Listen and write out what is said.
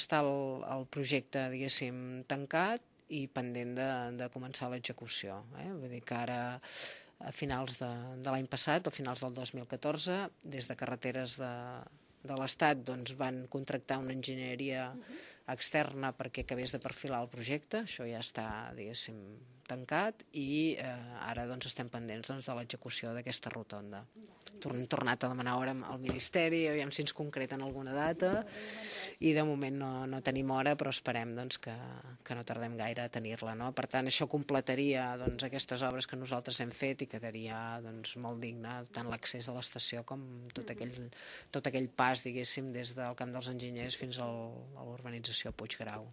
Està el, el projecte, diguéssim, tancat i pendent de, de començar l'execució. Eh? Vull dir que ara a finals de, de l'any passat, a finals del 2014, des de carreteres de, de l'Estat doncs, van contractar una enginyeria externa perquè acabés de perfilar el projecte, això ja està, diguéssim, tancat i eh, ara doncs, estem pendents doncs, de l'execució d'aquesta rotonda. Torn, tornat a demanar hora al Ministeri, aviam si ens concreten alguna data i de moment no, no tenim hora però esperem doncs, que, que no tardem gaire a tenir-la. No? Per tant, això completaria doncs, aquestes obres que nosaltres hem fet i quedaria doncs, molt digne tant l'accés a l'estació com tot aquell, tot aquell pas, diguéssim, des del Camp dels Enginyers fins al, a l'urbanització Puiggrau.